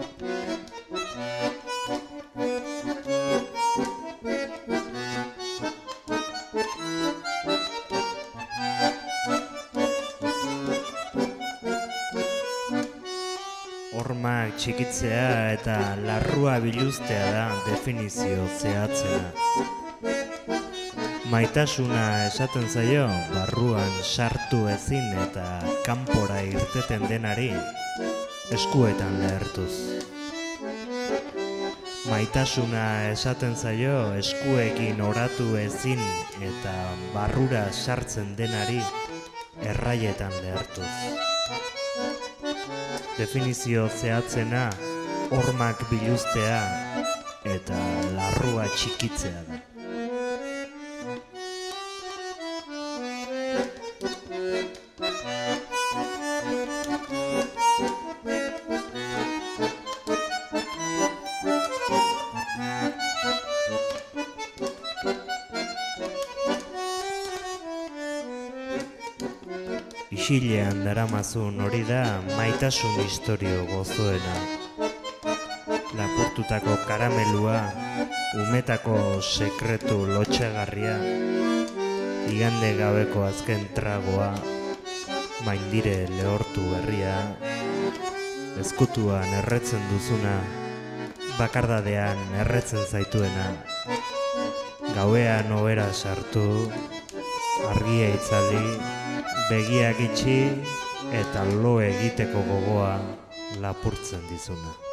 Hormak txikitzea eta larrua biluztea da definizio zehatzena. Maitasuna esaten zaio barruan sartu ezin eta kanpora irteten denari, eskuetan lehertuz. Maitasuna esaten zaio, eskuekin oratu ezin eta barrura sartzen denari, erraietan lehertuz. Definizio zehatzena, hormak biluztea eta larrua txikitzea da. Isilean daramazun hori da maitasun historio gozoena. Lapurtutako karamelua, umetako sekretu lotxegarria, igande gabeko azken tragoa, maindire lehortu berria, ezkutuan erretzen duzuna, bakardadean erretzen zaituena, gauean obera sartu, argia itzali, begiak itxi eta lo egiteko gogoa lapurtzen dizuna.